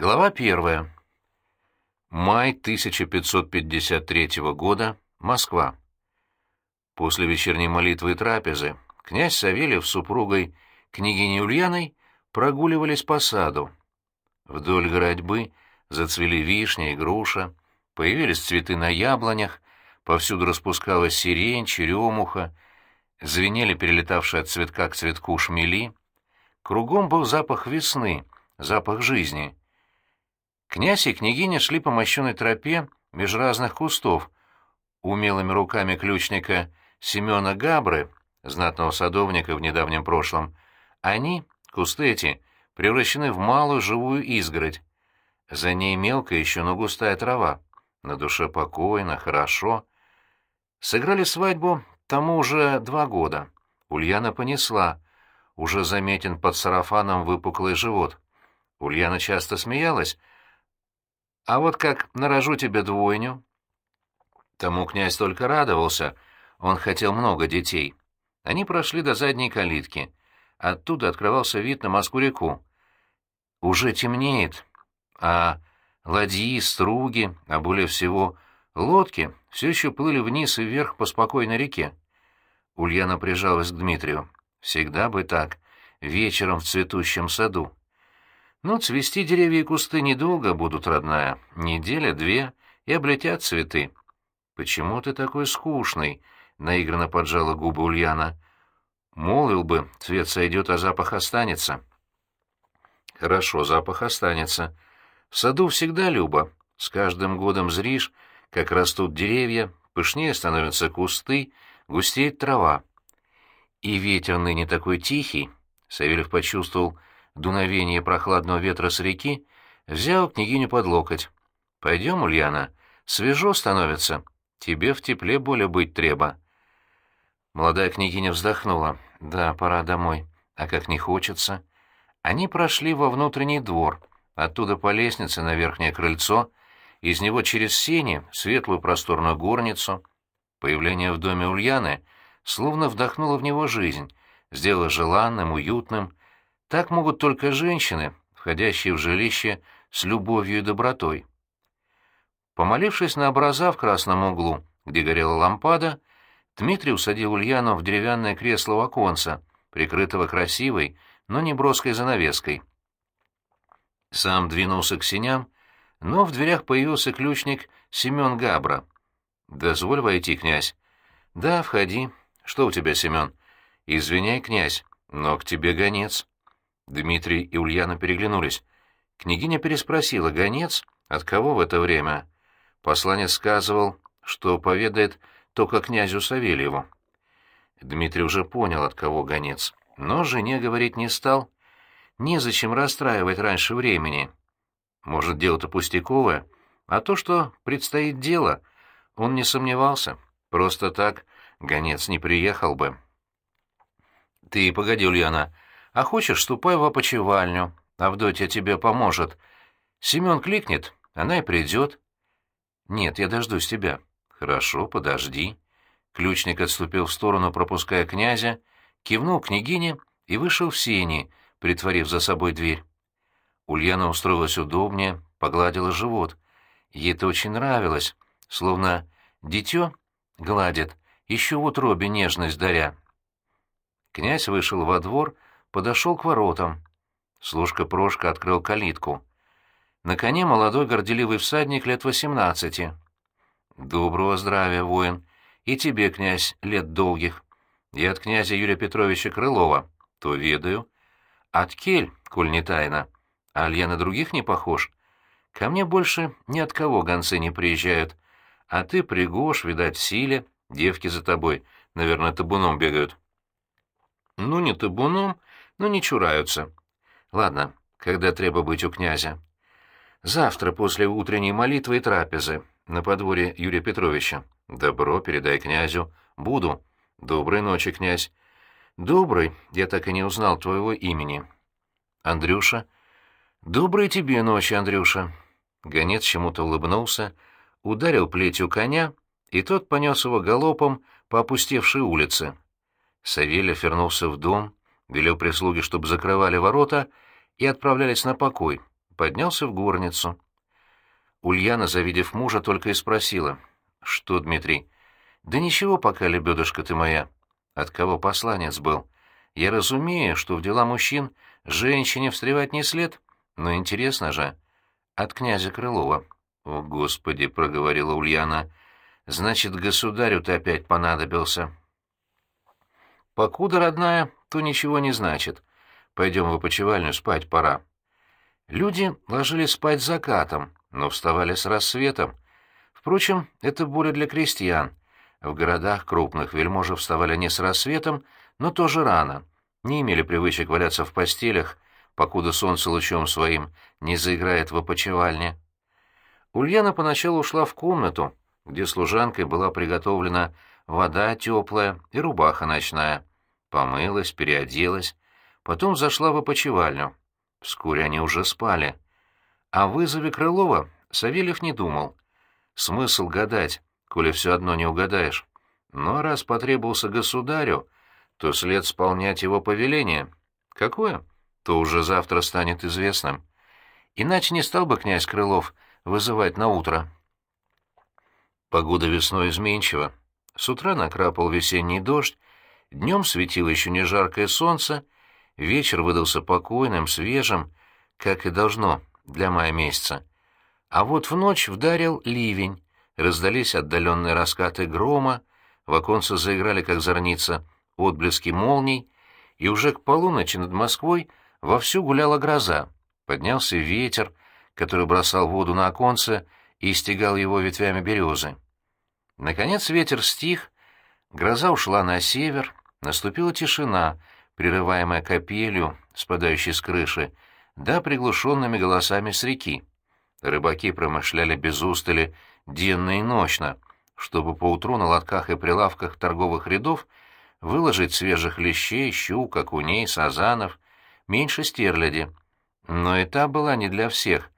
Глава первая. Май 1553 года. Москва. После вечерней молитвы и трапезы князь Савельев с супругой княгиней Ульяной прогуливались по саду. Вдоль городьбы зацвели вишня и груша, появились цветы на яблонях, повсюду распускалась сирень, черемуха, звенели перелетавшие от цветка к цветку шмели. Кругом был запах весны, запах жизни — Князь и княгиня шли по мощенной тропе меж разных кустов. Умелыми руками ключника Семена Габры, знатного садовника в недавнем прошлом, они, кусты эти, превращены в малую живую изгородь. За ней мелкая еще, но густая трава. На душе покойно, хорошо. Сыграли свадьбу тому уже два года. Ульяна понесла. Уже заметен под сарафаном выпуклый живот. Ульяна часто смеялась, а вот как нарожу тебе двойню...» Тому князь только радовался, он хотел много детей. Они прошли до задней калитки. Оттуда открывался вид на Москву-реку. Уже темнеет, а ладьи, струги, а более всего лодки все еще плыли вниз и вверх по спокойной реке. Ульяна прижалась к Дмитрию. Всегда бы так, вечером в цветущем саду. Ну, цвести деревья и кусты недолго будут, родная. Неделя, две, и облетят цветы. Почему ты такой скучный? Наигранно поджала губы Ульяна. Молвил бы, цвет сойдет, а запах останется. Хорошо, запах останется. В саду всегда Люба. С каждым годом зришь, как растут деревья, пышнее становятся кусты, густеет трава. И ветер ныне такой тихий. Савельев почувствовал, дуновение прохладного ветра с реки, взял княгиню под локоть. «Пойдем, Ульяна, свежо становится, тебе в тепле более быть треба». Молодая княгиня вздохнула. «Да, пора домой. А как не хочется». Они прошли во внутренний двор, оттуда по лестнице на верхнее крыльцо, из него через сени, светлую просторную горницу. Появление в доме Ульяны словно вдохнуло в него жизнь, сделало желанным, уютным, так могут только женщины, входящие в жилище с любовью и добротой. Помолившись на образа в красном углу, где горела лампада, Дмитрий усадил Ульяну в деревянное кресло у оконца, прикрытого красивой, но не броской занавеской. Сам двинулся к синям, но в дверях появился ключник Семен Габра. «Дозволь войти, князь». «Да, входи. Что у тебя, Семен?» «Извиняй, князь, но к тебе гонец». Дмитрий и Ульяна переглянулись. Княгиня переспросила, гонец? От кого в это время? Посланец сказывал, что поведает только князю Савельеву. Дмитрий уже понял, от кого гонец, но жене говорить не стал. Незачем расстраивать раньше времени. Может, дело-то пустяковое, а то, что предстоит дело, он не сомневался. Просто так гонец не приехал бы. «Ты погоди, Ульяна», а хочешь, ступай в опочивальню, Авдотья тебе поможет. Семен кликнет, она и придет. Нет, я дождусь тебя. Хорошо, подожди. Ключник отступил в сторону, пропуская князя, кивнул княгине и вышел в сени, притворив за собой дверь. Ульяна устроилась удобнее, погладила живот. Ей это очень нравилось, словно дитё гладит, еще в утробе нежность даря. Князь вышел во двор, подошел к воротам. Служка Прошка открыл калитку. На коне молодой горделивый всадник лет восемнадцати. «Доброго здравия, воин, и тебе, князь, лет долгих. Я от князя Юрия Петровича Крылова, то ведаю. От кель, коль не тайна. А я на других не похож. Ко мне больше ни от кого гонцы не приезжают. А ты пригож, видать, в силе, девки за тобой, наверное, табуном бегают». «Ну, не табуном, но не чураются. Ладно, когда треба быть у князя? Завтра после утренней молитвы и трапезы на подворье Юрия Петровича. Добро, передай князю. Буду. Доброй ночи, князь. Добрый, я так и не узнал твоего имени. Андрюша. Доброй тебе ночи, Андрюша. Гонец чему-то улыбнулся, ударил плетью коня, и тот понес его галопом по опустевшей улице. Савельев вернулся в дом, велел прислуге, чтобы закрывали ворота, и отправлялись на покой. поднялся в горницу. Ульяна, завидев мужа, только и спросила. «Что, Дмитрий?» «Да ничего пока, лебедушка ты моя. От кого посланец был? Я разумею, что в дела мужчин женщине встревать не след, но интересно же. От князя Крылова». «О, Господи!» — проговорила Ульяна. «Значит, государю ты опять понадобился». «Покуда, родная, то ничего не значит. Пойдем в опочивальню, спать пора». Люди ложились спать закатом, но вставали с рассветом. Впрочем, это более для крестьян. В городах крупных вельможи вставали не с рассветом, но тоже рано. Не имели привычек валяться в постелях, покуда солнце лучом своим не заиграет в опочивальне. Ульяна поначалу ушла в комнату, где служанкой была приготовлена вода теплая и рубаха ночная. Помылась, переоделась, потом зашла в опочивальню. Вскоре они уже спали. О вызове Крылова Савельев не думал. Смысл гадать, коли все одно не угадаешь. Но раз потребовался государю, то след исполнять его повеление. Какое? То уже завтра станет известным. Иначе не стал бы князь Крылов вызывать на утро. Погода весной изменчива. С утра накрапал весенний дождь, днем светило еще не жаркое солнце, вечер выдался покойным, свежим, как и должно для мая месяца. А вот в ночь вдарил ливень, раздались отдаленные раскаты грома, в оконце заиграли, как зорница, отблески молний, и уже к полуночи над Москвой вовсю гуляла гроза. Поднялся ветер, который бросал воду на оконце и стегал его ветвями березы. Наконец ветер стих, гроза ушла на север, наступила тишина, прерываемая капелью, спадающей с крыши, да приглушенными голосами с реки. Рыбаки промышляли без устали денно и ночно, чтобы поутру на лотках и прилавках торговых рядов выложить свежих лещей, щук, окуней, сазанов, меньше стерляди. Но и та была не для всех,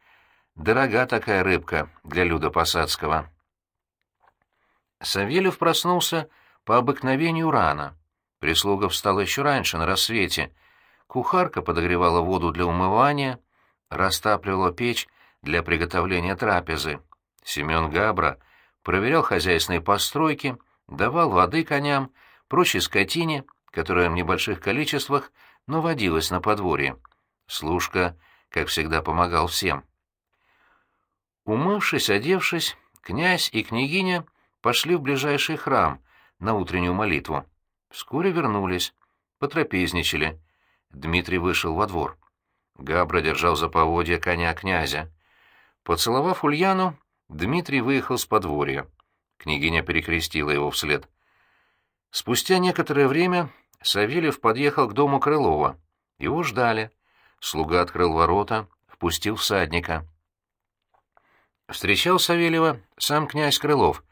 Дорога такая рыбка для Люда Посадского. Савельев проснулся по обыкновению рано. Прислуга встала еще раньше, на рассвете. Кухарка подогревала воду для умывания, растапливала печь для приготовления трапезы. Семен Габра проверял хозяйственные постройки, давал воды коням, прочей скотине, которая в небольших количествах, но водилась на подворье. Служка, как всегда, помогал всем. Умывшись, одевшись, князь и княгиня пошли в ближайший храм на утреннюю молитву. Вскоре вернулись, потрапезничали. Дмитрий вышел во двор. Габра держал за поводья коня князя. Поцеловав Ульяну, Дмитрий выехал с подворья. Княгиня перекрестила его вслед. Спустя некоторое время Савельев подъехал к дому Крылова. Его ждали. Слуга открыл ворота, впустил всадника. Встречал Савельева сам князь Крылов.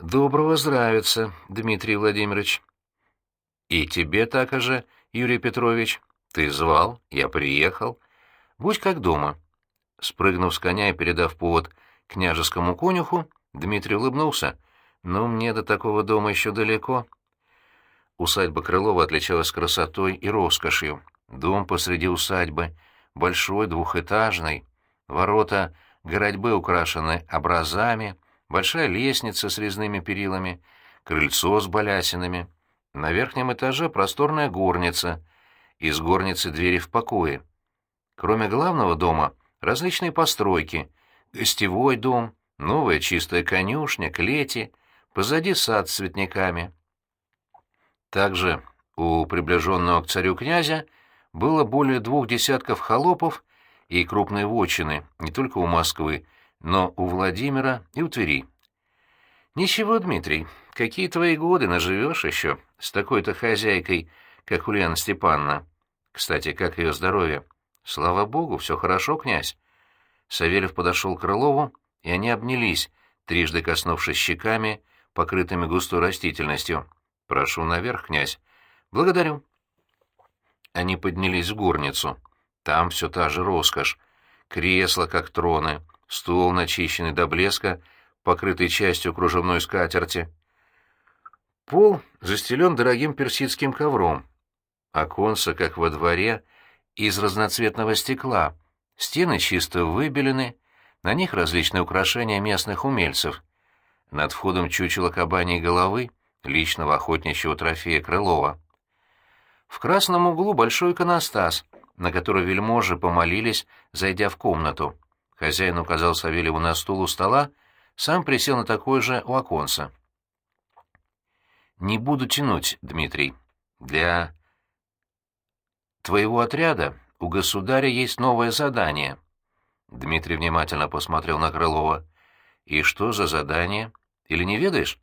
«Доброго здравица, Дмитрий Владимирович». «И тебе так же, Юрий Петрович. Ты звал, я приехал. Будь как дома». Спрыгнув с коня и передав повод княжескому конюху, Дмитрий улыбнулся. «Ну, мне до такого дома еще далеко». Усадьба Крылова отличалась красотой и роскошью. Дом посреди усадьбы, большой, двухэтажный, ворота — городьбы украшены образами, большая лестница с резными перилами, крыльцо с балясинами. На верхнем этаже просторная горница, из горницы двери в покое. Кроме главного дома различные постройки, гостевой дом, новая чистая конюшня, клети, позади сад с цветниками. Также у приближенного к царю князя было более двух десятков холопов и крупные вотчины не только у Москвы, но у Владимира и у Твери. «Ничего, Дмитрий, какие твои годы наживешь еще с такой-то хозяйкой, как Ульяна Степановна? Кстати, как ее здоровье? Слава богу, все хорошо, князь». Савельев подошел к Крылову, и они обнялись, трижды коснувшись щеками, покрытыми густой растительностью. «Прошу наверх, князь». «Благодарю». Они поднялись в горницу. Там все та же роскошь. Кресла, как троны, стол, начищенный до блеска, покрытый частью кружевной скатерти. Пол застелен дорогим персидским ковром. Оконца, как во дворе, из разноцветного стекла, Стены чисто выбелены, на них различные украшения местных умельцев. Над входом чучело кабаней головы, личного охотничьего трофея Крылова. В красном углу большой иконостас, на который вельможи помолились, зайдя в комнату. Хозяин указал Савельеву на стул у стола, сам присел на такой же у оконца. «Не буду тянуть, Дмитрий. Для твоего отряда у государя есть новое задание». Дмитрий внимательно посмотрел на Крылова. «И что за задание? Или не ведаешь?»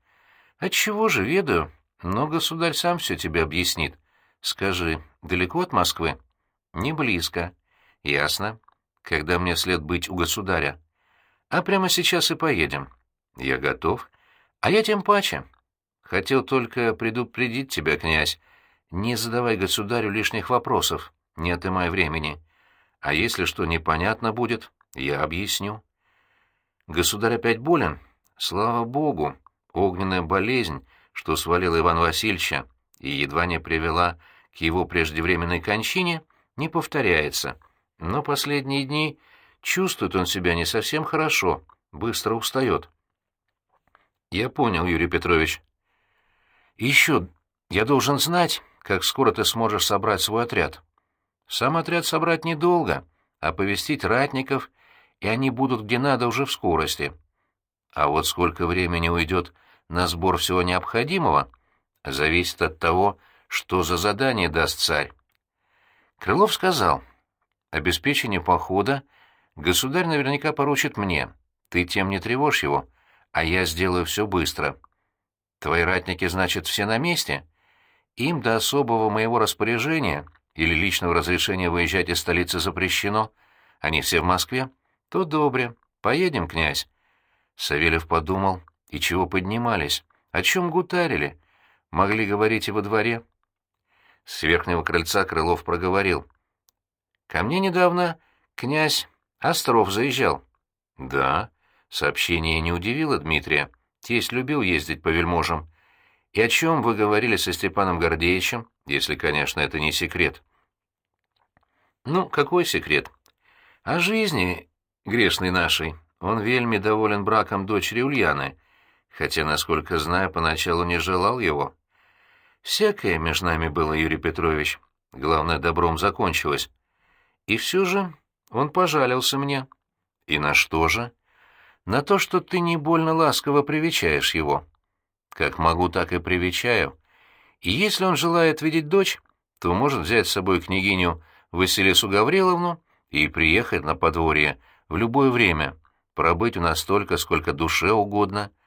«Отчего же ведаю, но государь сам все тебе объяснит. Скажи, далеко от Москвы?» «Не близко». «Ясно. Когда мне след быть у государя?» «А прямо сейчас и поедем». «Я готов. А я тем паче. Хотел только предупредить тебя, князь. Не задавай государю лишних вопросов, не отымай времени. А если что непонятно будет, я объясню». «Государь опять болен?» «Слава богу!» Огненная болезнь, что свалила Ивана Васильевича и едва не привела к его преждевременной кончине, не повторяется. Но последние дни чувствует он себя не совсем хорошо, быстро устает. Я понял, Юрий Петрович. Еще я должен знать, как скоро ты сможешь собрать свой отряд. Сам отряд собрать недолго, оповестить ратников, и они будут где надо уже в скорости. А вот сколько времени уйдет на сбор всего необходимого зависит от того, что за задание даст царь. Крылов сказал, обеспечение похода государь наверняка поручит мне, ты тем не тревожь его, а я сделаю все быстро. Твои ратники, значит, все на месте? Им до особого моего распоряжения или личного разрешения выезжать из столицы запрещено. Они все в Москве? То добре. Поедем, князь. Савельев подумал, и чего поднимались? О чем гутарили? Могли говорить и во дворе. С верхнего крыльца Крылов проговорил. «Ко мне недавно князь Остров заезжал». «Да». Сообщение не удивило Дмитрия. Тесть любил ездить по вельможам. «И о чем вы говорили со Степаном Гордеевичем, если, конечно, это не секрет?» «Ну, какой секрет?» «О жизни грешной нашей. Он вельми доволен браком дочери Ульяны, хотя, насколько знаю, поначалу не желал его. Всякое между нами было, Юрий Петрович. Главное, добром закончилось. И все же он пожалился мне. И на что же? На то, что ты не больно ласково привечаешь его. Как могу, так и привечаю. И если он желает видеть дочь, то может взять с собой княгиню Василису Гавриловну и приехать на подворье в любое время, пробыть у нас столько, сколько душе угодно —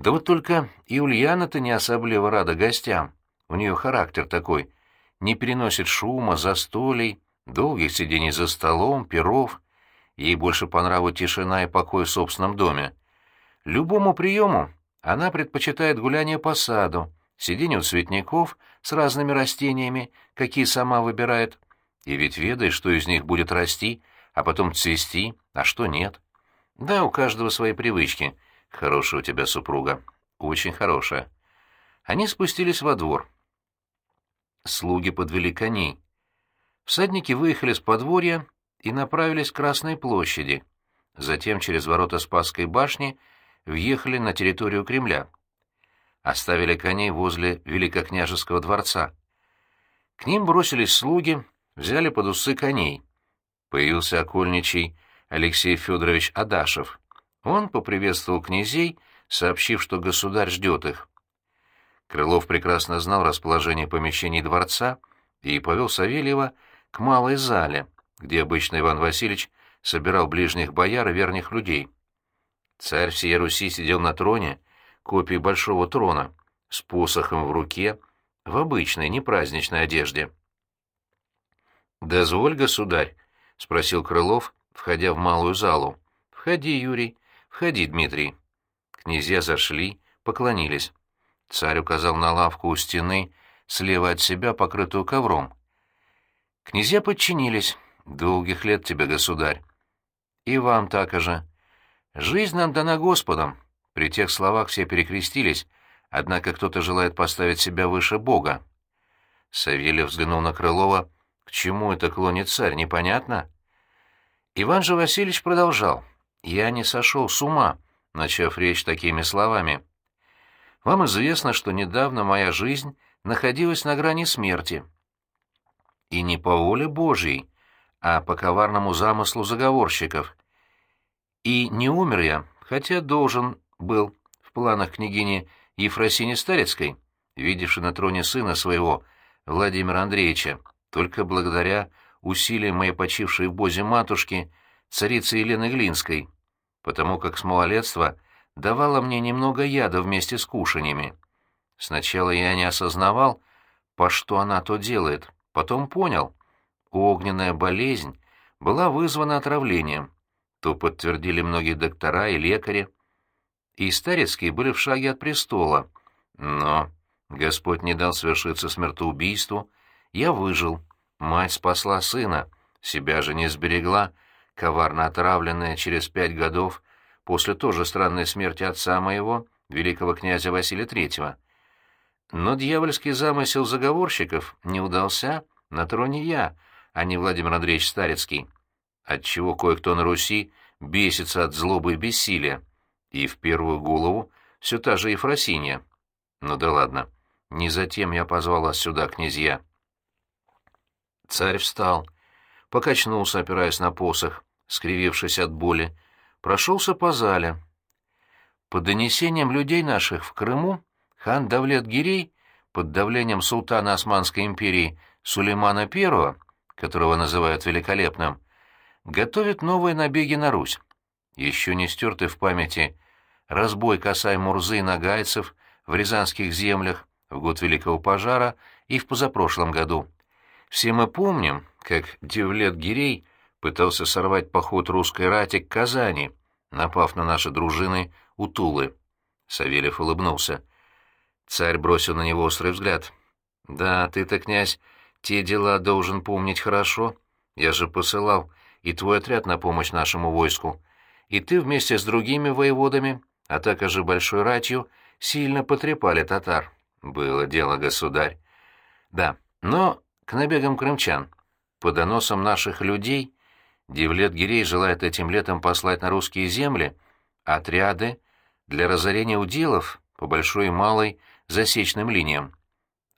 да вот только и Ульяна-то не особливо рада гостям. У нее характер такой. Не переносит шума, застолий, долгих сидений за столом, перов. Ей больше по нраву тишина и покой в собственном доме. Любому приему она предпочитает гуляние по саду, сиденье у цветников с разными растениями, какие сама выбирает. И ведь ведает, что из них будет расти, а потом цвести, а что нет. Да, у каждого свои привычки — Хорошая у тебя супруга. Очень хорошая. Они спустились во двор. Слуги подвели коней. Всадники выехали с подворья и направились к Красной площади. Затем через ворота Спасской башни въехали на территорию Кремля. Оставили коней возле Великокняжеского дворца. К ним бросились слуги, взяли под усы коней. Появился окольничий Алексей Федорович Адашев. Он поприветствовал князей, сообщив, что государь ждет их. Крылов прекрасно знал расположение помещений дворца и повел Савельева к малой зале, где обычно Иван Васильевич собирал ближних бояр и верных людей. Царь всей Руси сидел на троне, копии большого трона, с посохом в руке, в обычной, не праздничной одежде. «Дозволь, государь», — спросил Крылов, входя в малую залу. «Входи, Юрий», «Входи, Дмитрий». Князья зашли, поклонились. Царь указал на лавку у стены, слева от себя, покрытую ковром. Князья подчинились. «Долгих лет тебе, государь». «И вам так же». «Жизнь нам дана Господом». При тех словах все перекрестились, однако кто-то желает поставить себя выше Бога. Савельев взглянул на Крылова. «К чему это клонит царь, непонятно?» Иван же Васильевич продолжал. «Я не сошел с ума», начав речь такими словами. «Вам известно, что недавно моя жизнь находилась на грани смерти. И не по воле Божьей, а по коварному замыслу заговорщиков. И не умер я, хотя должен был в планах княгини Ефросини Старецкой, видевшей на троне сына своего, Владимира Андреевича, только благодаря усилиям моей почившей в Бозе матушки, царицы Елены Глинской, потому как с малолетства давала мне немного яда вместе с кушаньями. Сначала я не осознавал, по что она то делает, потом понял. Огненная болезнь была вызвана отравлением. То подтвердили многие доктора и лекари. И старецкие были в шаге от престола. Но Господь не дал свершиться смертоубийству. Я выжил. Мать спасла сына, себя же не сберегла, коварно отравленная через пять годов после тоже странной смерти отца моего, великого князя Василия Третьего. Но дьявольский замысел заговорщиков не удался, на троне я, а не Владимир Андреевич Старецкий, отчего кое-кто на Руси бесится от злобы и бессилия, и в первую голову все та же Ефросинья. Ну да ладно, не затем я позвал вас сюда, князья. Царь встал, покачнулся, опираясь на посох, скривившись от боли, прошелся по зале. По донесениям людей наших в Крыму хан Давлет-Гирей под давлением султана Османской империи Сулеймана I, которого называют великолепным, готовит новые набеги на Русь. Еще не стертый в памяти разбой Касай Мурзы и Нагайцев в Рязанских землях в год Великого пожара и в позапрошлом году. Все мы помним, как Девлет-Гирей пытался сорвать поход русской рати к Казани, напав на наши дружины у Тулы. Савельев улыбнулся. Царь бросил на него острый взгляд. «Да, ты-то, князь, те дела должен помнить хорошо. Я же посылал и твой отряд на помощь нашему войску. И ты вместе с другими воеводами, а также большой ратью, сильно потрепали татар. Было дело, государь. Да, но к набегам крымчан. По доносам наших людей Девлет-Гирей желает этим летом послать на русские земли отряды для разорения уделов по большой и малой засечным линиям.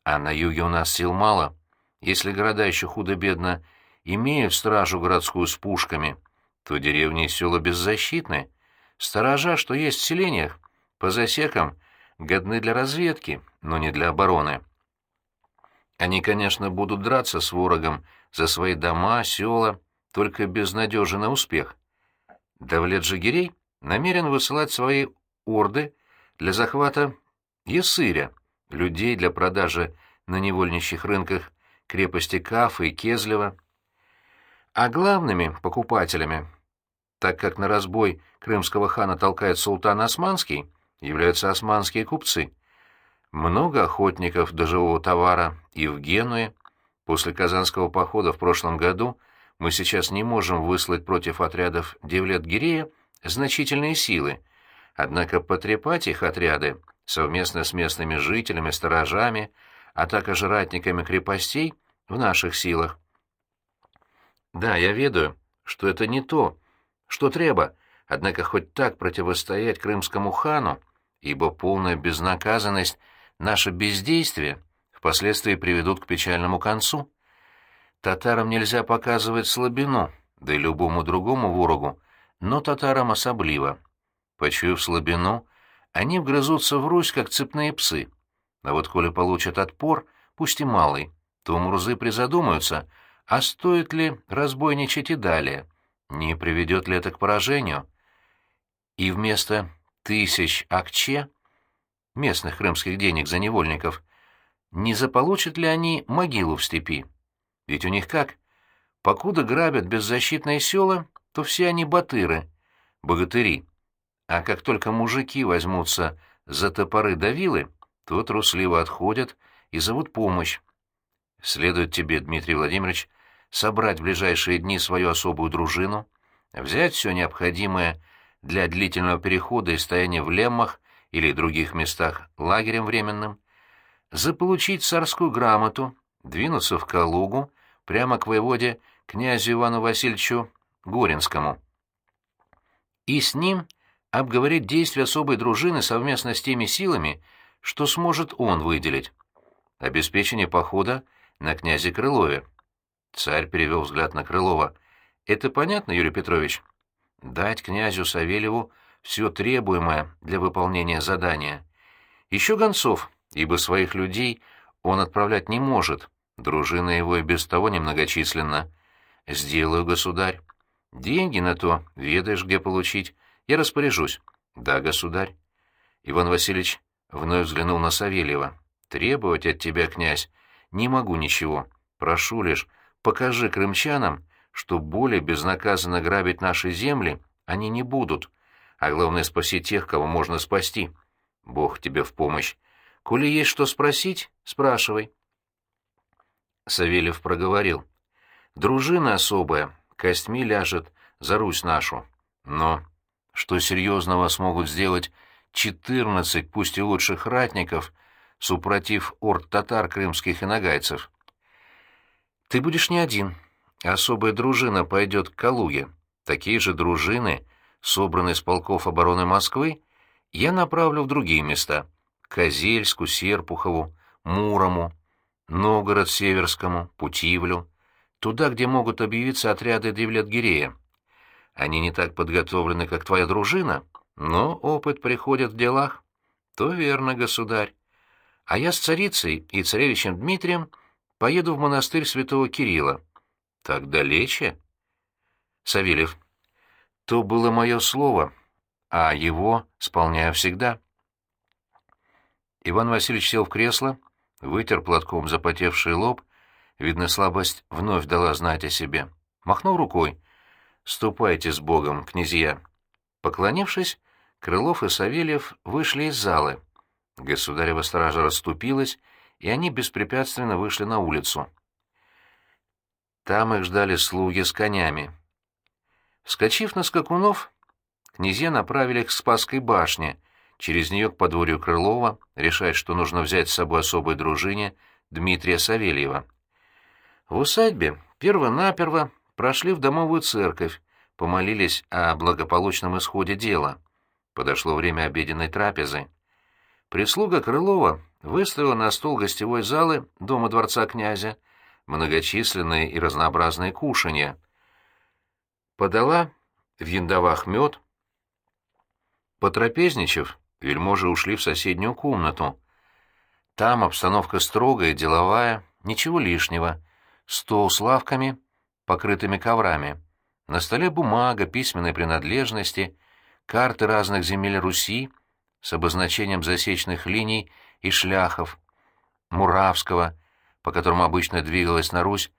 А на юге у нас сил мало. Если города еще худо-бедно имеют стражу городскую с пушками, то деревни и села беззащитны. Сторожа, что есть в селениях, по засекам, годны для разведки, но не для обороны. Они, конечно, будут драться с ворогом за свои дома, села, только безнадежен на успех. Давлет Жигирей намерен высылать свои орды для захвата Ясыря, людей для продажи на невольничьих рынках крепости Кафа и Кезлева. А главными покупателями, так как на разбой крымского хана толкает султан Османский, являются османские купцы. Много охотников до живого товара и в Генуе. После Казанского похода в прошлом году – мы сейчас не можем выслать против отрядов Девлет-Гирея значительные силы, однако потрепать их отряды совместно с местными жителями, сторожами, а также ратниками крепостей в наших силах. Да, я ведаю, что это не то, что треба, однако хоть так противостоять крымскому хану, ибо полная безнаказанность, наше бездействие впоследствии приведут к печальному концу. Татарам нельзя показывать слабину, да и любому другому ворогу, но татарам особливо. Почуяв слабину, они вгрызутся в Русь, как цепные псы. А вот коли получат отпор, пусть и малый, то мурзы призадумаются, а стоит ли разбойничать и далее, не приведет ли это к поражению. И вместо тысяч акче, местных крымских денег за невольников, не заполучат ли они могилу в степи? Ведь у них как? Покуда грабят беззащитные села, то все они батыры, богатыри. А как только мужики возьмутся за топоры давилы, то трусливо отходят и зовут помощь. Следует тебе, Дмитрий Владимирович, собрать в ближайшие дни свою особую дружину, взять все необходимое для длительного перехода и стояния в Леммах или других местах лагерем временным, заполучить царскую грамоту, двинуться в Калугу, прямо к воеводе князю Ивану Васильевичу Горинскому. И с ним обговорить действия особой дружины совместно с теми силами, что сможет он выделить. Обеспечение похода на князе Крылове. Царь перевел взгляд на Крылова. «Это понятно, Юрий Петрович?» «Дать князю Савельеву все требуемое для выполнения задания. Еще гонцов, ибо своих людей он отправлять не может, дружина его и без того немногочисленна. Сделаю, государь. Деньги на то ведаешь, где получить. Я распоряжусь. Да, государь. Иван Васильевич вновь взглянул на Савельева. Требовать от тебя, князь, не могу ничего. Прошу лишь, покажи крымчанам, что более безнаказанно грабить наши земли они не будут, а главное спаси тех, кого можно спасти. Бог тебе в помощь. Коли есть что спросить, спрашивай. Савельев проговорил. Дружина особая, костьми ляжет за Русь нашу. Но что серьезного смогут сделать четырнадцать, пусть и лучших ратников, супротив орд татар крымских и нагайцев? Ты будешь не один. Особая дружина пойдет к Калуге. Такие же дружины, собранные с полков обороны Москвы, я направлю в другие места — Козельску, Серпухову, Мурому, Новгород Северскому, Путивлю, туда, где могут объявиться отряды Девлет-Гирея. Они не так подготовлены, как твоя дружина, но опыт приходит в делах. То верно, государь. А я с царицей и царевичем Дмитрием поеду в монастырь святого Кирилла. Так далече? Савельев. То было мое слово, а его исполняю всегда. Иван Васильевич сел в кресло, вытер платком запотевший лоб, видно, слабость вновь дала знать о себе. Махнул рукой. «Ступайте с Богом, князья!» Поклонившись, Крылов и Савельев вышли из залы. Государева стража расступилась, и они беспрепятственно вышли на улицу. Там их ждали слуги с конями. Вскочив на скакунов, князья направили к Спасской башне, через нее к подворью Крылова, решая, что нужно взять с собой особой дружине Дмитрия Савельева. В усадьбе перво-наперво прошли в домовую церковь, помолились о благополучном исходе дела. Подошло время обеденной трапезы. Прислуга Крылова выставила на стол гостевой залы дома дворца князя многочисленные и разнообразные кушанья. Подала в яндовах мед, Потрапезничав, вельможи ушли в соседнюю комнату. Там обстановка строгая, деловая, ничего лишнего. Стол с лавками, покрытыми коврами. На столе бумага, письменные принадлежности, карты разных земель Руси с обозначением засечных линий и шляхов, Муравского, по которому обычно двигалась на Русь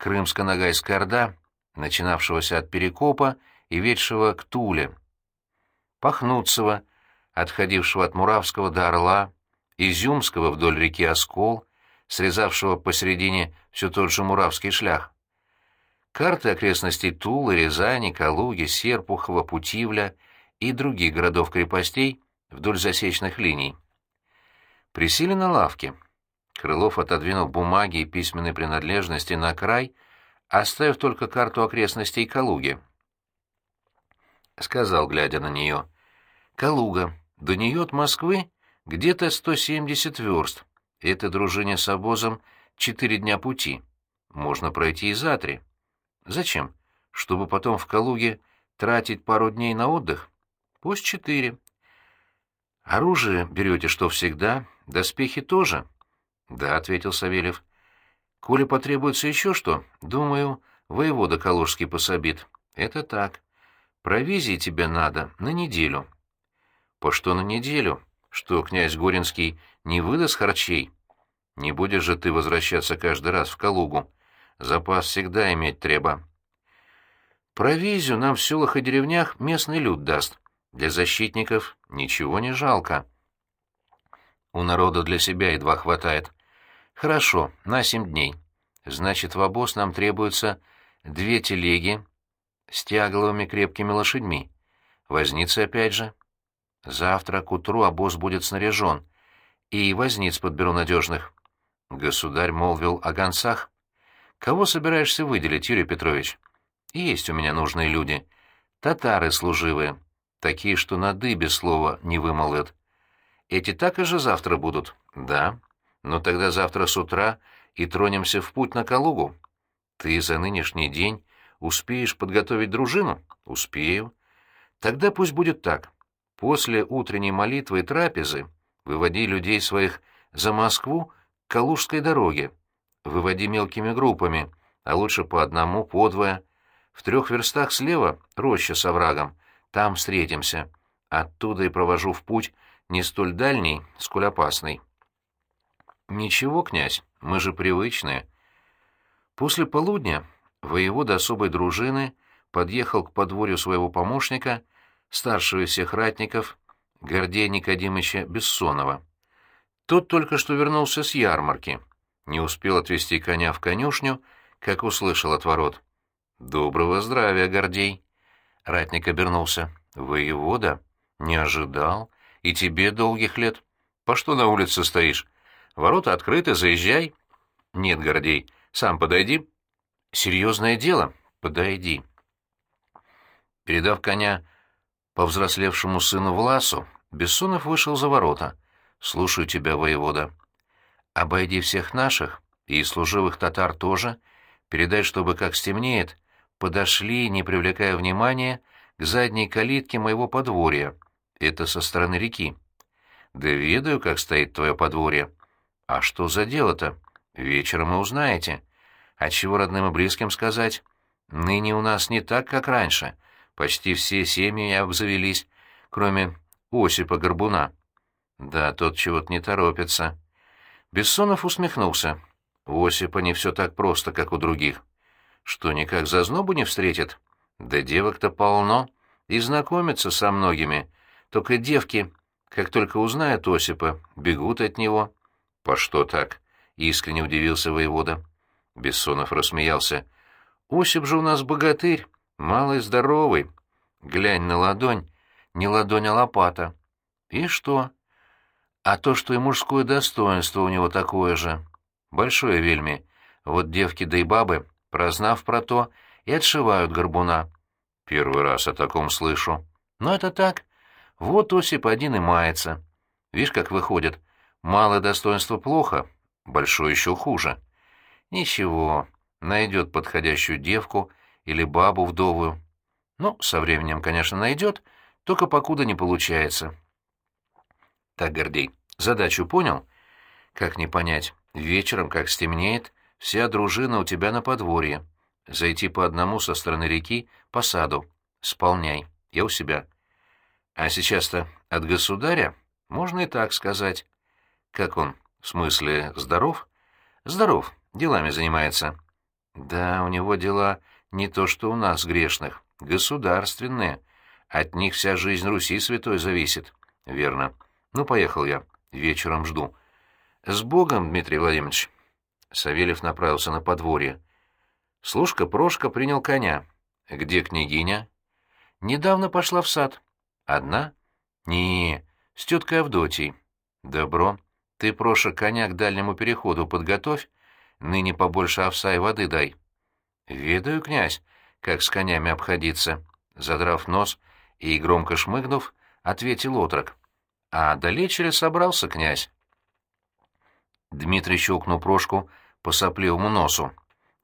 Крымско-Ногайская Орда, начинавшегося от Перекопа и ведшего к Туле. Пахнутцева, отходившего от Муравского до Орла, Изюмского вдоль реки Оскол, срезавшего посередине все тот же Муравский шлях. Карты окрестностей Тулы, Рязани, Калуги, Серпухова, Путивля и других городов-крепостей вдоль засечных линий. Присели на лавке. Крылов отодвинул бумаги и письменные принадлежности на край, оставив только карту окрестностей Калуги. Сказал, глядя на нее. Калуга. До нее от Москвы где-то 170 верст. Это дружине с обозом четыре дня пути. Можно пройти и за три. Зачем? Чтобы потом в Калуге тратить пару дней на отдых? Пусть четыре. Оружие берете, что всегда, доспехи тоже? Да, — ответил Савельев. Коли потребуется еще что, думаю, воевода Калужский пособит. Это так. Провизии тебе надо на неделю. По что на неделю? Что, князь Горинский не выдаст харчей? Не будешь же ты возвращаться каждый раз в Калугу. Запас всегда иметь треба. Провизию нам в селах и деревнях местный люд даст. Для защитников ничего не жалко. У народа для себя едва хватает. Хорошо, на семь дней. Значит, в обоз нам требуется две телеги с тягловыми крепкими лошадьми. Возницы опять же. Завтра к утру обоз будет снаряжен, и возниц подберу надежных. Государь молвил о гонцах. Кого собираешься выделить, Юрий Петрович? Есть у меня нужные люди. Татары служивые, такие, что на дыбе слова не вымолвят. Эти так и же завтра будут? Да. Но тогда завтра с утра и тронемся в путь на Калугу. Ты за нынешний день успеешь подготовить дружину? Успею. Тогда пусть будет так. После утренней молитвы и трапезы выводи людей своих за Москву к Калужской дороге. Выводи мелкими группами, а лучше по одному, по двое. В трех верстах слева роща с оврагом. Там встретимся. Оттуда и провожу в путь не столь дальний, сколь опасный. Ничего, князь, мы же привычные. После полудня воевода особой дружины подъехал к подворью своего помощника, старшего из всех ратников, Гордея Никодимыча Бессонова. Тот только что вернулся с ярмарки, не успел отвезти коня в конюшню, как услышал от ворот. «Доброго здравия, Гордей!» Ратник обернулся. «Воевода? Не ожидал. И тебе долгих лет. По что на улице стоишь? Ворота открыты, заезжай». «Нет, Гордей, сам подойди». «Серьезное дело. Подойди». Передав коня повзрослевшему сыну Власу, Бессонов вышел за ворота. «Слушаю тебя, воевода. Обойди всех наших, и служивых татар тоже. Передай, чтобы, как стемнеет, подошли, не привлекая внимания, к задней калитке моего подворья. Это со стороны реки. Да ведаю, как стоит твое подворье. А что за дело-то? Вечером и узнаете. А чего родным и близким сказать? Ныне у нас не так, как раньше. Почти все семьи обзавелись, кроме Осипа Горбуна. Да, тот чего-то не торопится. Бессонов усмехнулся. У Осипа не все так просто, как у других. Что, никак за знобу не встретит? Да девок-то полно, и знакомятся со многими. Только девки, как только узнают Осипа, бегут от него. По что так? Искренне удивился воевода. Бессонов рассмеялся. Осип же у нас богатырь, малый здоровый. Глянь на ладонь, не ладонь, а лопата. И что? А то, что и мужское достоинство у него такое же. Большое вельми. Вот девки да и бабы прознав про то, и отшивают горбуна. Первый раз о таком слышу. Но это так. Вот Осип один и мается. Видишь, как выходит. Малое достоинство плохо, большое еще хуже. Ничего, найдет подходящую девку или бабу вдовую. Ну, со временем, конечно, найдет, только покуда не получается. Так, Гордей, задачу понял? Как не понять? Вечером, как стемнеет, Вся дружина у тебя на подворье. Зайти по одному со стороны реки, по саду. Сполняй. Я у себя. А сейчас-то от государя? Можно и так сказать. Как он? В смысле, здоров? Здоров. Делами занимается. Да, у него дела не то, что у нас, грешных. Государственные. От них вся жизнь Руси святой зависит. Верно. Ну, поехал я. Вечером жду. С Богом, Дмитрий Владимирович. Савельев направился на подворье. Служка Прошка принял коня. «Где княгиня?» «Недавно пошла в сад». «Одна?» «Не, с теткой Авдотьей». «Добро. Ты, Проша, коня к дальнему переходу подготовь, ныне побольше овса и воды дай». «Ведаю, князь, как с конями обходиться», — задрав нос и громко шмыгнув, ответил отрок. «А далече ли собрался князь?» Дмитрий щелкнул Прошку по сопливому носу.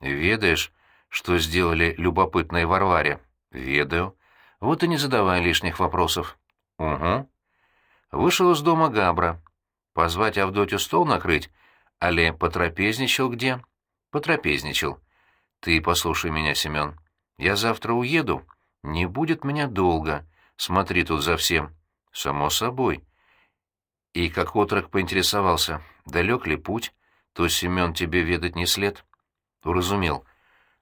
«Ведаешь, что сделали любопытные Варваре?» «Ведаю. Вот и не задавай лишних вопросов». «Угу». Вышел из дома Габра. Позвать Авдотью стол накрыть? Але потрапезничал где? Потрапезничал. Ты послушай меня, Семен. Я завтра уеду. Не будет меня долго. Смотри тут за всем. Само собой. И как отрок поинтересовался, далек ли путь, то Семен тебе ведать не след. Уразумел.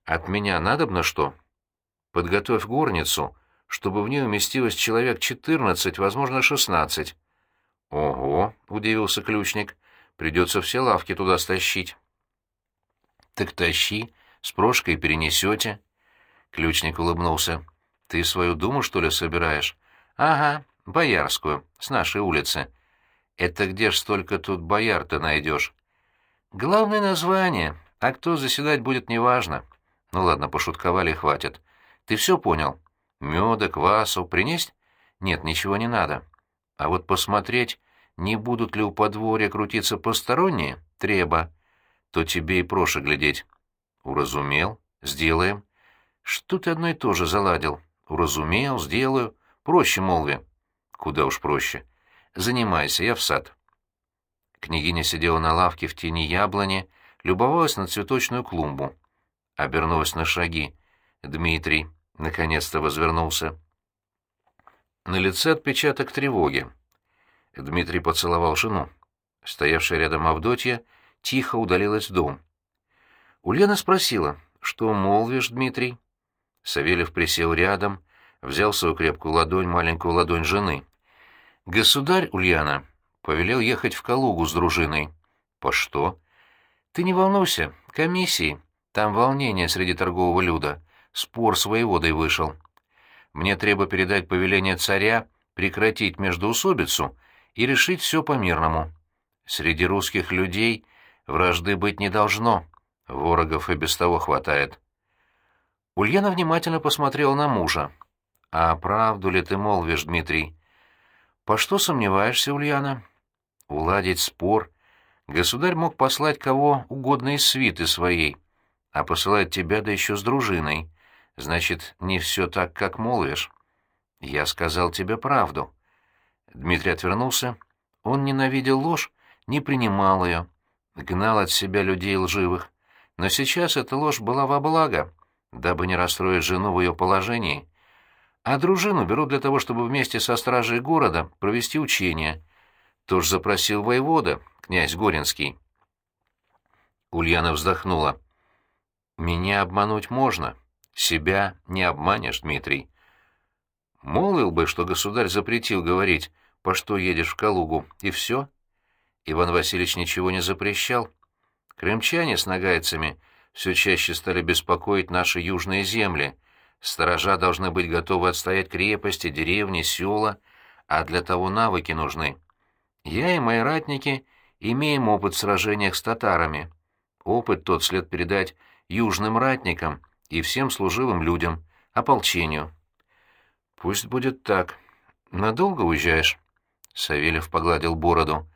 От меня надобно что? Подготовь горницу, чтобы в ней уместилось человек четырнадцать, возможно, шестнадцать. Ого, удивился ключник, придется все лавки туда стащить. Так тащи, с прошкой перенесете. Ключник улыбнулся. Ты свою думу, что ли, собираешь? Ага, боярскую, с нашей улицы. Это где ж столько тут бояр-то найдешь? Главное название, а кто заседать будет, неважно. Ну ладно, пошутковали, хватит. Ты все понял? Меда, квасу принесть? Нет, ничего не надо. А вот посмотреть, не будут ли у подворья крутиться посторонние, треба, то тебе и проще глядеть. Уразумел? Сделаем. Что ты одно и то же заладил? Уразумел, сделаю. Проще, молви. Куда уж проще. Занимайся, я в сад. Княгиня сидела на лавке в тени яблони, любовалась на цветочную клумбу. Обернулась на шаги. Дмитрий наконец-то возвернулся. На лице отпечаток тревоги. Дмитрий поцеловал жену. Стоявшая рядом Авдотья тихо удалилась в дом. Ульяна спросила, что молвишь, Дмитрий? Савельев присел рядом, взял свою крепкую ладонь, маленькую ладонь жены. «Государь, Ульяна, повелел ехать в Калугу с дружиной». «По что?» «Ты не волнуйся, комиссии. Там волнение среди торгового люда. Спор с воеводой вышел. Мне треба передать повеление царя прекратить междоусобицу и решить все по-мирному. Среди русских людей вражды быть не должно, ворогов и без того хватает». Ульяна внимательно посмотрела на мужа. «А правду ли ты молвишь, Дмитрий?» «По что сомневаешься, Ульяна?» «Уладить спор. Государь мог послать кого угодно из свиты своей, а посылает тебя да еще с дружиной. Значит, не все так, как молвишь». «Я сказал тебе правду». Дмитрий отвернулся. Он ненавидел ложь, не принимал ее, гнал от себя людей лживых. Но сейчас эта ложь была во благо дабы не расстроить жену в ее положении. А дружину берут для того, чтобы вместе со стражей города провести учения. Тоже запросил воевода, князь Горинский. Ульяна вздохнула. «Меня обмануть можно. Себя не обманешь, Дмитрий». Молвил бы, что государь запретил говорить, по что едешь в Калугу, и все. Иван Васильевич ничего не запрещал. Крымчане с нагайцами все чаще стали беспокоить наши южные земли. Сторожа должны быть готовы отстоять крепости, деревни, села, а для того навыки нужны. Я и мои ратники имеем опыт в сражениях с татарами. Опыт тот след передать южным ратникам и всем служивым людям, ополчению. Пусть будет так. Надолго уезжаешь? Савельев погладил бороду.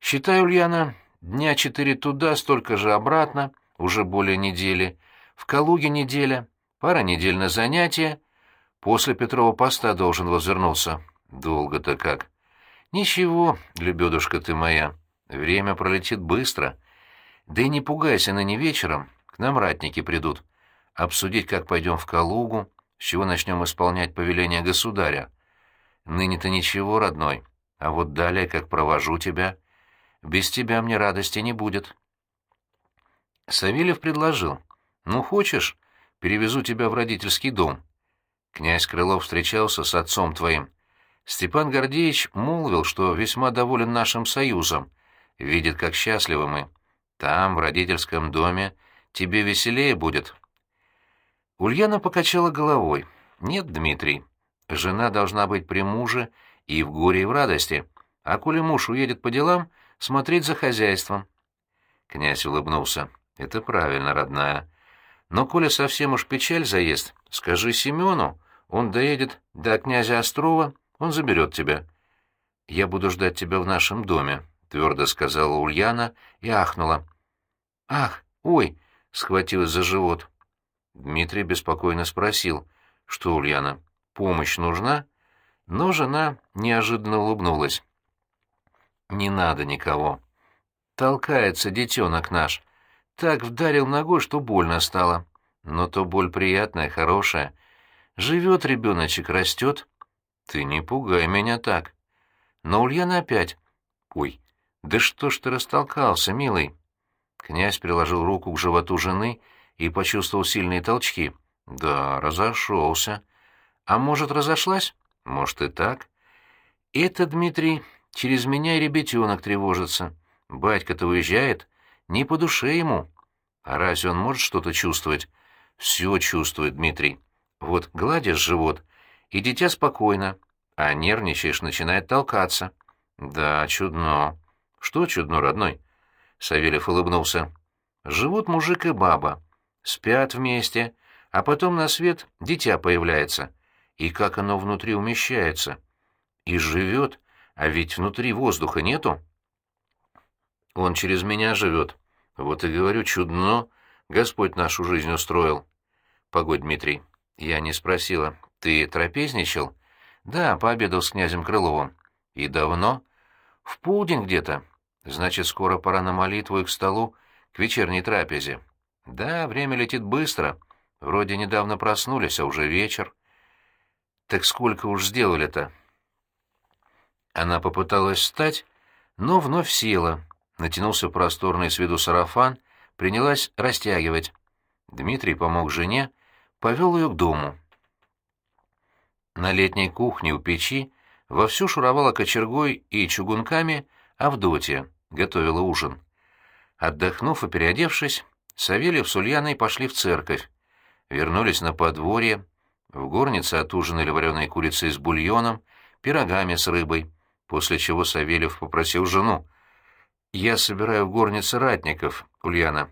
Считай, Ульяна, дня четыре туда, столько же обратно — уже более недели, в Калуге неделя, пара недель на занятия. После Петрова поста должен возвернуться. Долго-то как. Ничего, лебедушка ты моя, время пролетит быстро. Да и не пугайся, ныне вечером к нам ратники придут. Обсудить, как пойдем в Калугу, с чего начнем исполнять повеление государя. Ныне-то ничего, родной, а вот далее, как провожу тебя, без тебя мне радости не будет». Савельев предложил. «Ну, хочешь, перевезу тебя в родительский дом?» Князь Крылов встречался с отцом твоим. Степан Гордеевич молвил, что весьма доволен нашим союзом, видит, как счастливы мы. Там, в родительском доме, тебе веселее будет. Ульяна покачала головой. «Нет, Дмитрий, жена должна быть при муже и в горе, и в радости, а коли муж уедет по делам, смотреть за хозяйством». Князь улыбнулся. Это правильно, родная. Но коли совсем уж печаль заест, скажи Семену, он доедет до князя Острова, он заберет тебя. Я буду ждать тебя в нашем доме, — твердо сказала Ульяна и ахнула. Ах, ой, — схватилась за живот. Дмитрий беспокойно спросил, что, Ульяна, помощь нужна? Но жена неожиданно улыбнулась. «Не надо никого. Толкается детенок наш так вдарил ногой, что больно стало. Но то боль приятная, хорошая. Живет ребеночек, растет. Ты не пугай меня так. Но Ульяна опять. Ой, да что ж ты растолкался, милый? Князь приложил руку к животу жены и почувствовал сильные толчки. Да, разошелся. А может, разошлась? Может, и так. Это, Дмитрий, через меня и ребятенок тревожится. Батька-то уезжает, не по душе ему. А разве он может что-то чувствовать? Все чувствует, Дмитрий. Вот гладишь живот, и дитя спокойно, а нервничаешь, начинает толкаться. Да, чудно. Что чудно, родной? Савельев улыбнулся. Живут мужик и баба. Спят вместе, а потом на свет дитя появляется. И как оно внутри умещается. И живет, а ведь внутри воздуха нету. Он через меня живет. Вот и говорю, чудно, Господь нашу жизнь устроил. Погодь, Дмитрий, я не спросила, ты трапезничал? Да, пообедал с князем Крыловым. И давно? В полдень где-то. Значит, скоро пора на молитву и к столу, к вечерней трапезе. Да, время летит быстро. Вроде недавно проснулись, а уже вечер. Так сколько уж сделали-то? Она попыталась встать, но вновь села. Натянулся просторный с виду сарафан, принялась растягивать. Дмитрий помог жене, повел ее к дому. На летней кухне у печи вовсю шуровала кочергой и чугунками Авдотья, готовила ужин. Отдохнув и переодевшись, Савельев с Ульяной пошли в церковь. Вернулись на подворье, в горнице отужинали вареной курицей с бульоном, пирогами с рыбой, после чего Савельев попросил жену. «Я собираю в горнице ратников, Ульяна».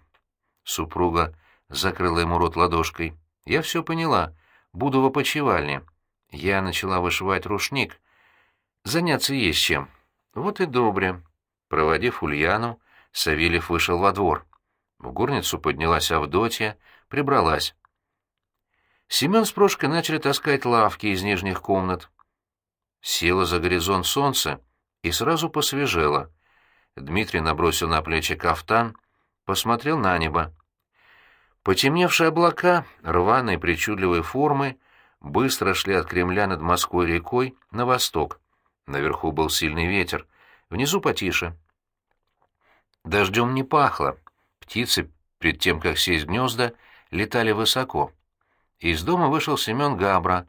Супруга закрыла ему рот ладошкой. «Я все поняла. Буду в опочивальне. Я начала вышивать рушник. Заняться есть чем. Вот и добре». Проводив Ульяну, Савельев вышел во двор. В горницу поднялась Авдотья, прибралась. Семен с Прошкой начали таскать лавки из нижних комнат. Село за горизонт солнце и сразу посвежело. Дмитрий набросил на плечи кафтан, посмотрел на небо. Потемневшие облака, рваные причудливые формы, быстро шли от Кремля над Москвой рекой на восток. Наверху был сильный ветер, внизу потише. Дождем не пахло. Птицы, перед тем, как сесть гнезда, летали высоко. Из дома вышел Семен Габра,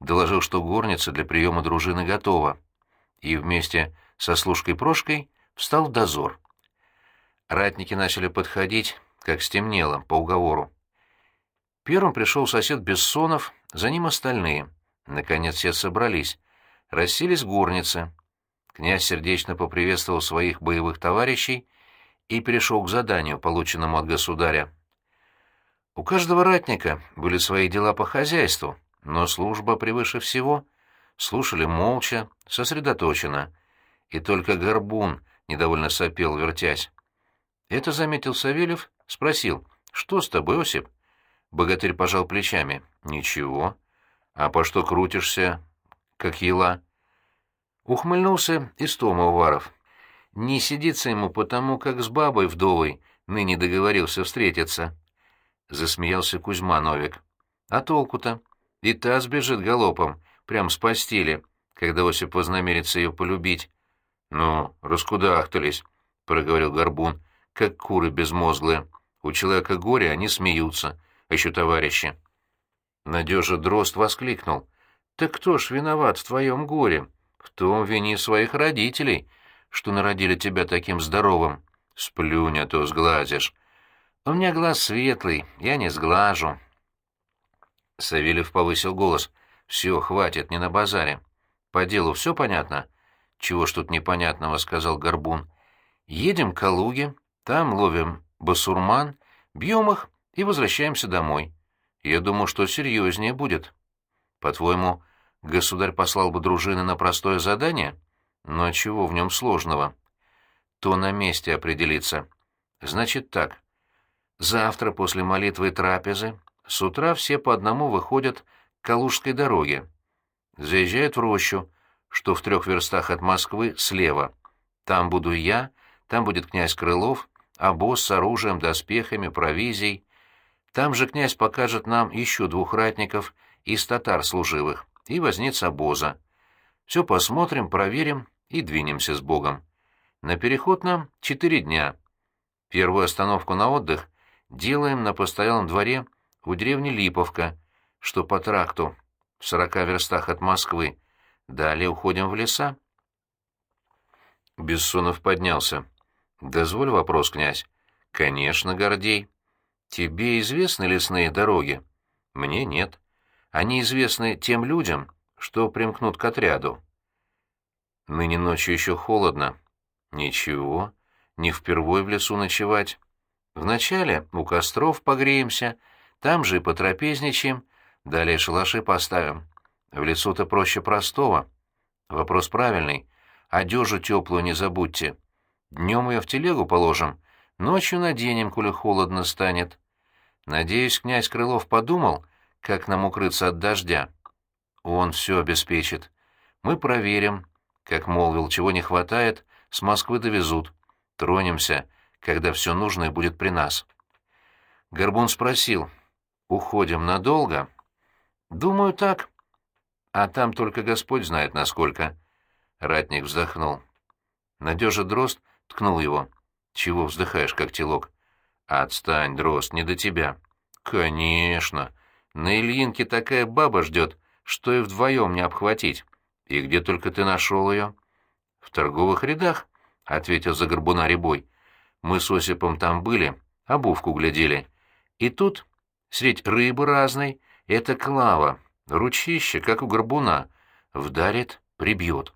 доложил, что горница для приема дружины готова, и вместе со служкой Прошкой встал дозор. Ратники начали подходить, как стемнело, по уговору. Первым пришел сосед Бессонов, за ним остальные. Наконец все собрались. Расселись в горнице. Князь сердечно поприветствовал своих боевых товарищей и перешел к заданию, полученному от государя. У каждого ратника были свои дела по хозяйству, но служба превыше всего. Слушали молча, сосредоточенно. И только горбун недовольно сопел, вертясь. Это заметил Савельев, спросил, «Что с тобой, Осип?» Богатырь пожал плечами. «Ничего. А по что крутишься, как ела?» Ухмыльнулся и Стома Уваров. «Не сидится ему потому, как с бабой вдовой ныне договорился встретиться». — засмеялся Кузьма Новик. «А толку-то? И та сбежит галопом, прям с постели, когда Осип вознамерится ее полюбить». «Ну, раскудахтались», — проговорил Горбун, — «как куры безмозглые. У человека горе, они смеются, а еще товарищи». Надежа Дрозд воскликнул. «Так кто ж виноват в твоем горе? В том вини своих родителей, что народили тебя таким здоровым. Сплюнь, а то сглазишь. У меня глаз светлый, я не сглажу. Савельев повысил голос. «Все, хватит, не на базаре. По делу все понятно?» «Чего ж тут непонятного?» — сказал Горбун. «Едем к Калуге, там ловим басурман, бьем их и возвращаемся домой. Я думаю, что серьезнее будет. По-твоему, государь послал бы дружины на простое задание? Но чего в нем сложного? То на месте определиться. Значит так, Завтра после молитвы и трапезы с утра все по одному выходят к Калужской дороге. Заезжают в рощу, что в трех верстах от Москвы слева. Там буду я, там будет князь Крылов, а босс с оружием, доспехами, провизией. Там же князь покажет нам еще двух ратников из татар служивых и возниц обоза. Все посмотрим, проверим и двинемся с Богом. На переход нам четыре дня. Первую остановку на отдых делаем на постоялом дворе у деревни Липовка, что по тракту, в сорока верстах от Москвы. Далее уходим в леса. Бессонов поднялся. «Дозволь вопрос, князь». «Конечно, Гордей. Тебе известны лесные дороги?» «Мне нет. Они известны тем людям, что примкнут к отряду». «Ныне ночью еще холодно». «Ничего, не впервой в лесу ночевать». Вначале у костров погреемся, Там же и потрапезничаем, далее шалаши поставим. В лесу-то проще простого. Вопрос правильный. Одежу теплую не забудьте. Днем ее в телегу положим, ночью наденем, коли холодно станет. Надеюсь, князь Крылов подумал, как нам укрыться от дождя. Он все обеспечит. Мы проверим. Как молвил, чего не хватает, с Москвы довезут. Тронемся, когда все нужное будет при нас. Горбун спросил, уходим надолго? Думаю, так. А там только Господь знает, насколько. Ратник вздохнул. Надежа Дрозд ткнул его. Чего вздыхаешь, как телок? Отстань, Дрозд, не до тебя. Конечно. На Ильинке такая баба ждет, что и вдвоем не обхватить. И где только ты нашел ее? В торговых рядах, — ответил за горбуна Рябой. Мы с Осипом там были, обувку глядели. И тут, средь рыбы разной, это Клава, ручище, как у горбуна, вдарит, прибьет.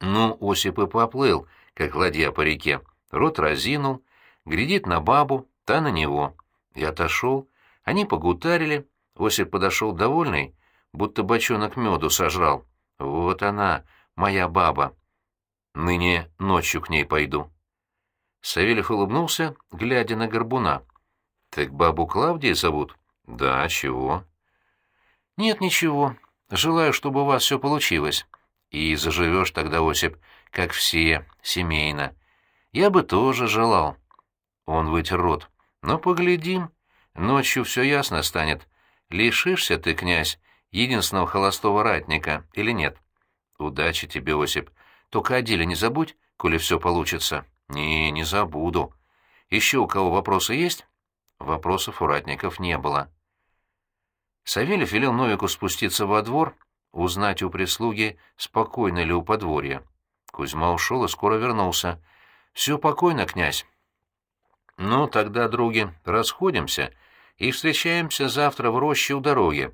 Ну, Осип и поплыл, как ладья по реке, рот разинул, глядит на бабу, та на него. Я отошел, они погутарили, Осип подошел довольный, будто бочонок меду сожрал. Вот она, моя баба. Ныне ночью к ней пойду. Савельев улыбнулся, глядя на горбуна. — Так бабу Клавдия зовут? — Да, чего? — Нет, ничего. Желаю, чтобы у вас все получилось. И заживешь тогда, Осип, как все, семейно. Я бы тоже желал. Он вытер рот. Но поглядим. Ночью все ясно станет. Лишишься ты, князь, единственного холостого ратника или нет? Удачи тебе, Осип. Только о деле не забудь, коли все получится. Не, не забуду. Еще у кого вопросы есть? Вопросов у ратников не было. Савельев велел Новику спуститься во двор узнать у прислуги, спокойно ли у подворья. Кузьма ушел и скоро вернулся. «Все покойно, князь». «Ну, тогда, други, расходимся и встречаемся завтра в роще у дороги».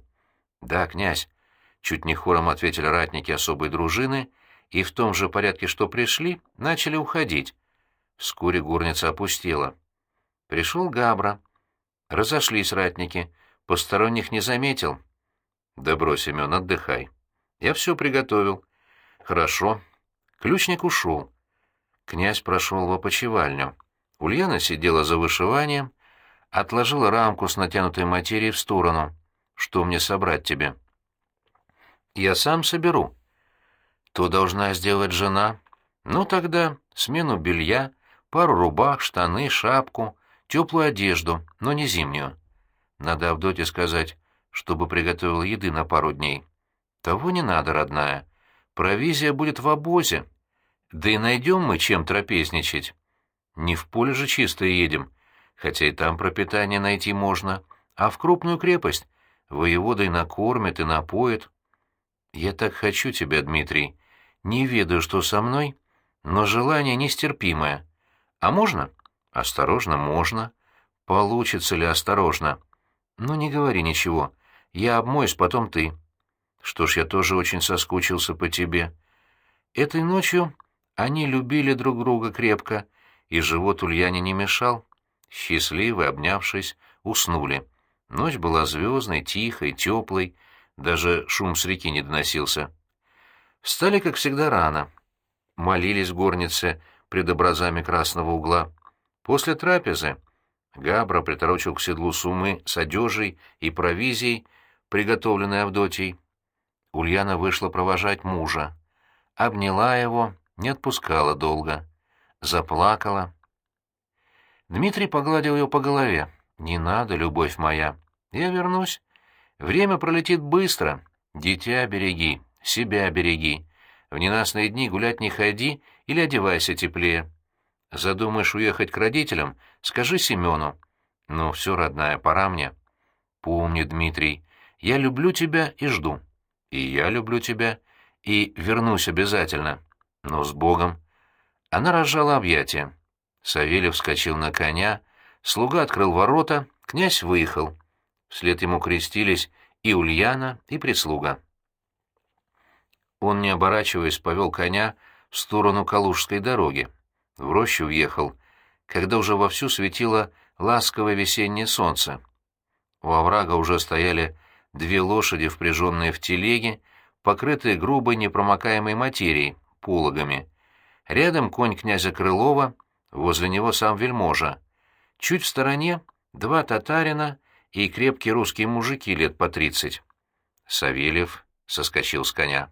«Да, князь», — чуть не хором ответили ратники особой дружины, и в том же порядке, что пришли, начали уходить. Вскоре горница опустела. Пришел Габра. Разошлись ратники, посторонних не заметил, Добро, Семен, отдыхай. Я все приготовил. Хорошо. Ключник ушел. Князь прошел в опочивальню. Ульяна сидела за вышиванием, отложила рамку с натянутой материей в сторону. Что мне собрать тебе? Я сам соберу. То должна сделать жена. Ну тогда смену белья, пару рубах, штаны, шапку, теплую одежду, но не зимнюю. Надо Авдоте сказать, чтобы приготовил еды на пару дней. Того не надо, родная. Провизия будет в обозе. Да и найдем мы чем трапезничать. Не в поле же чисто едем, хотя и там пропитание найти можно, а в крупную крепость. Воевода и накормит, и напоит. Я так хочу тебя, Дмитрий. Не ведаю, что со мной, но желание нестерпимое. А можно? Осторожно, можно. Получится ли осторожно? Ну, не говори ничего. Я обмоюсь, потом ты. Что ж, я тоже очень соскучился по тебе. Этой ночью они любили друг друга крепко, и живот Ульяне не мешал. Счастливы, обнявшись, уснули. Ночь была звездной, тихой, теплой, даже шум с реки не доносился. Встали, как всегда, рано. Молились в горнице пред образами красного угла. После трапезы Габра приторочил к седлу сумы с одежей и провизией, приготовленной Авдотьей. Ульяна вышла провожать мужа. Обняла его, не отпускала долго. Заплакала. Дмитрий погладил ее по голове. «Не надо, любовь моя. Я вернусь. Время пролетит быстро. Дитя береги, себя береги. В ненастные дни гулять не ходи или одевайся теплее. Задумаешь уехать к родителям, скажи Семену. Ну, все, родная, пора мне. Помни, Дмитрий, я люблю тебя и жду. И я люблю тебя, и вернусь обязательно. Но с Богом. Она разжала объятия. Савельев вскочил на коня, слуга открыл ворота, князь выехал. Вслед ему крестились и Ульяна, и прислуга. Он, не оборачиваясь, повел коня в сторону Калужской дороги. В рощу въехал, когда уже вовсю светило ласковое весеннее солнце. у оврага уже стояли две лошади, впряженные в телеги, покрытые грубой непромокаемой материей, пологами. Рядом конь князя Крылова, возле него сам вельможа. Чуть в стороне два татарина и крепкие русские мужики лет по тридцать. Савельев соскочил с коня.